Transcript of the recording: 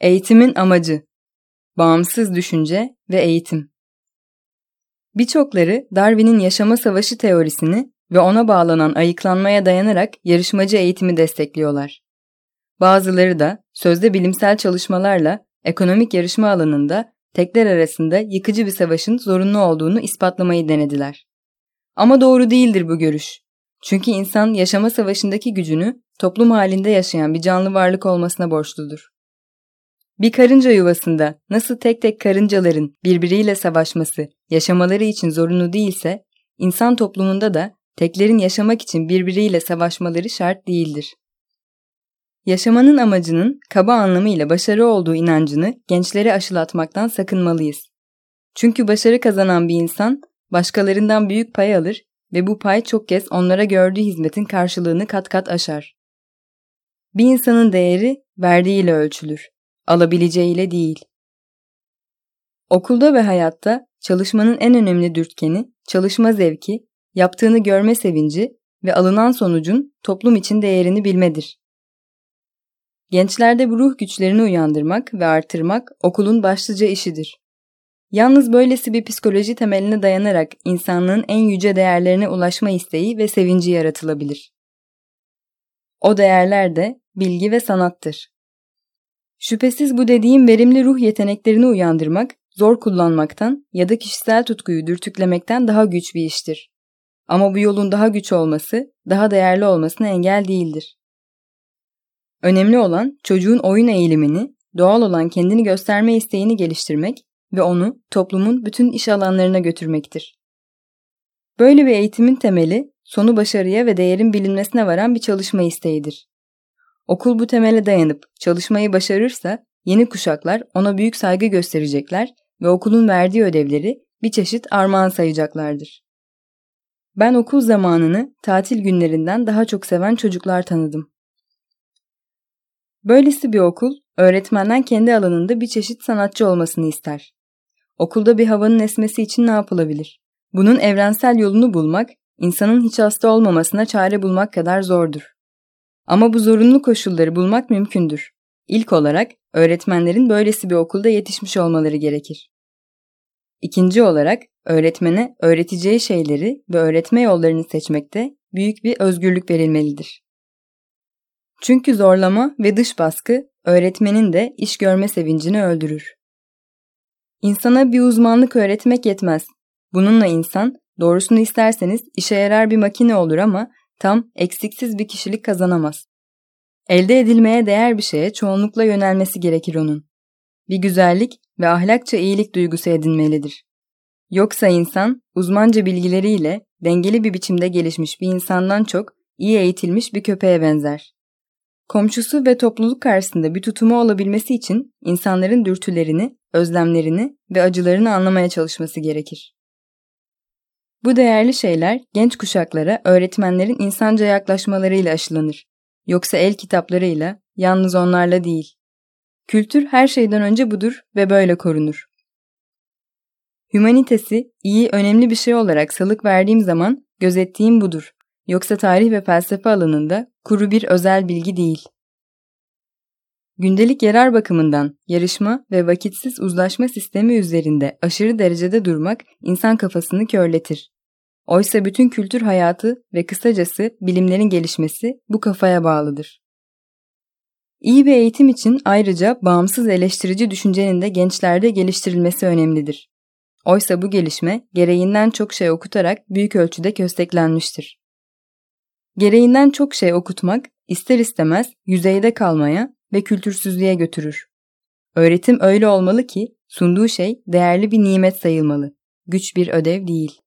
Eğitimin amacı Bağımsız düşünce ve eğitim Birçokları Darwin'in yaşama savaşı teorisini ve ona bağlanan ayıklanmaya dayanarak yarışmacı eğitimi destekliyorlar. Bazıları da sözde bilimsel çalışmalarla ekonomik yarışma alanında tekler arasında yıkıcı bir savaşın zorunlu olduğunu ispatlamayı denediler. Ama doğru değildir bu görüş. Çünkü insan yaşama savaşındaki gücünü toplum halinde yaşayan bir canlı varlık olmasına borçludur. Bir karınca yuvasında nasıl tek tek karıncaların birbiriyle savaşması, yaşamaları için zorunlu değilse, insan toplumunda da teklerin yaşamak için birbiriyle savaşmaları şart değildir. Yaşamanın amacının kaba anlamıyla başarı olduğu inancını gençlere aşılatmaktan sakınmalıyız. Çünkü başarı kazanan bir insan başkalarından büyük pay alır ve bu pay çok kez onlara gördüğü hizmetin karşılığını kat kat aşar. Bir insanın değeri verdiğiyle ölçülür, alabileceğiyle değil. Okulda ve hayatta çalışmanın en önemli dürtkeni çalışma zevki, yaptığını görme sevinci ve alınan sonucun toplum için değerini bilmedir. Gençlerde bu ruh güçlerini uyandırmak ve artırmak okulun başlıca işidir. Yalnız böylesi bir psikoloji temeline dayanarak insanlığın en yüce değerlerine ulaşma isteği ve sevinci yaratılabilir. O değerler de bilgi ve sanattır. Şüphesiz bu dediğim verimli ruh yeteneklerini uyandırmak, zor kullanmaktan ya da kişisel tutkuyu dürtüklemekten daha güç bir iştir. Ama bu yolun daha güç olması, daha değerli olmasına engel değildir. Önemli olan çocuğun oyun eğilimini, doğal olan kendini gösterme isteğini geliştirmek ve onu toplumun bütün iş alanlarına götürmektir. Böyle bir eğitimin temeli sonu başarıya ve değerin bilinmesine varan bir çalışma isteğidir. Okul bu temele dayanıp çalışmayı başarırsa yeni kuşaklar ona büyük saygı gösterecekler ve okulun verdiği ödevleri bir çeşit armağan sayacaklardır. Ben okul zamanını tatil günlerinden daha çok seven çocuklar tanıdım. Böylesi bir okul, öğretmenden kendi alanında bir çeşit sanatçı olmasını ister. Okulda bir havanın esmesi için ne yapılabilir? Bunun evrensel yolunu bulmak, insanın hiç hasta olmamasına çare bulmak kadar zordur. Ama bu zorunlu koşulları bulmak mümkündür. İlk olarak öğretmenlerin böylesi bir okulda yetişmiş olmaları gerekir. İkinci olarak öğretmene öğreteceği şeyleri ve öğretme yollarını seçmekte büyük bir özgürlük verilmelidir. Çünkü zorlama ve dış baskı öğretmenin de iş görme sevincini öldürür. İnsana bir uzmanlık öğretmek yetmez. Bununla insan, doğrusunu isterseniz işe yarar bir makine olur ama tam, eksiksiz bir kişilik kazanamaz. Elde edilmeye değer bir şeye çoğunlukla yönelmesi gerekir onun. Bir güzellik ve ahlakça iyilik duygusu edinmelidir. Yoksa insan, uzmanca bilgileriyle dengeli bir biçimde gelişmiş bir insandan çok iyi eğitilmiş bir köpeğe benzer. Komşusu ve topluluk karşısında bir tutumu olabilmesi için insanların dürtülerini, özlemlerini ve acılarını anlamaya çalışması gerekir. Bu değerli şeyler genç kuşaklara öğretmenlerin insanca yaklaşmalarıyla aşılanır. Yoksa el kitaplarıyla, yalnız onlarla değil. Kültür her şeyden önce budur ve böyle korunur. Hümanitesi iyi, önemli bir şey olarak salık verdiğim zaman gözettiğim budur. Yoksa tarih ve felsefe alanında kuru bir özel bilgi değil. Gündelik yarar bakımından yarışma ve vakitsiz uzlaşma sistemi üzerinde aşırı derecede durmak insan kafasını körletir. Oysa bütün kültür hayatı ve kısacası bilimlerin gelişmesi bu kafaya bağlıdır. İyi bir eğitim için ayrıca bağımsız eleştirici düşüncenin de gençlerde geliştirilmesi önemlidir. Oysa bu gelişme gereğinden çok şey okutarak büyük ölçüde kösteklenmiştir. Gereğinden çok şey okutmak ister istemez yüzeyde kalmaya ve kültürsüzlüğe götürür. Öğretim öyle olmalı ki sunduğu şey değerli bir nimet sayılmalı, güç bir ödev değil.